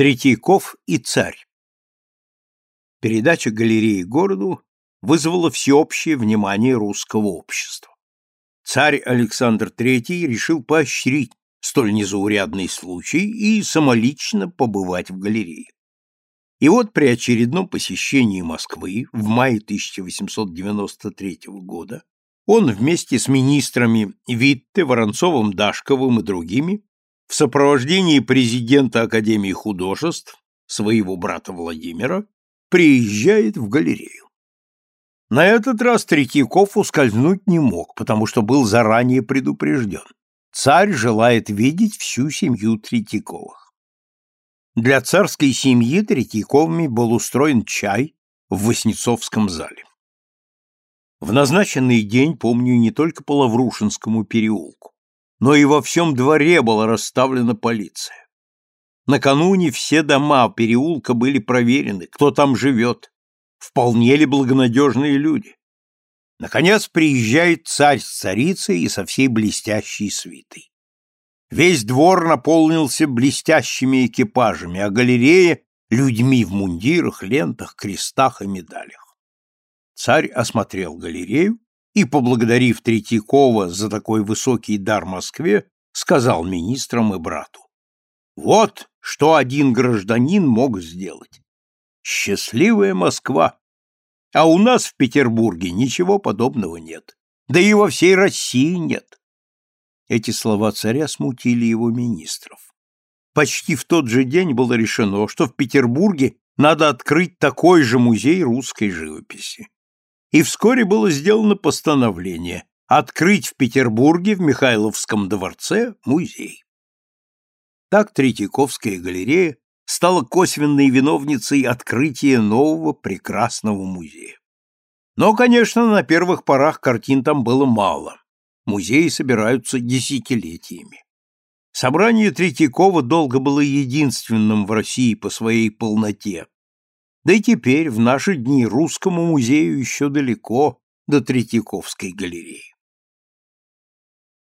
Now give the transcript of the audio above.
Третьяков и царь. Передача галереи городу вызвала всеобщее внимание русского общества. Царь Александр III решил поощрить столь незаурядный случай и самолично побывать в галерее. И вот при очередном посещении Москвы в мае 1893 года он вместе с министрами Витте, Воронцовым, Дашковым и другими в сопровождении президента Академии художеств, своего брата Владимира, приезжает в галерею. На этот раз Третьяков ускользнуть не мог, потому что был заранее предупрежден. Царь желает видеть всю семью Третьяковых. Для царской семьи Третьяковыми был устроен чай в Воснецовском зале. В назначенный день помню не только по Лаврушинскому переулку, но и во всем дворе была расставлена полиция. Накануне все дома переулка были проверены, кто там живет, вполне ли благонадежные люди. Наконец приезжает царь с царицей и со всей блестящей свитой. Весь двор наполнился блестящими экипажами, а галерея — людьми в мундирах, лентах, крестах и медалях. Царь осмотрел галерею и, поблагодарив Третьякова за такой высокий дар Москве, сказал министрам и брату. Вот что один гражданин мог сделать. Счастливая Москва! А у нас в Петербурге ничего подобного нет. Да и во всей России нет. Эти слова царя смутили его министров. Почти в тот же день было решено, что в Петербурге надо открыть такой же музей русской живописи и вскоре было сделано постановление открыть в Петербурге в Михайловском дворце музей. Так Третьяковская галерея стала косвенной виновницей открытия нового прекрасного музея. Но, конечно, на первых порах картин там было мало. Музеи собираются десятилетиями. Собрание Третьякова долго было единственным в России по своей полноте, да и теперь, в наши дни, русскому музею еще далеко до Третьяковской галереи.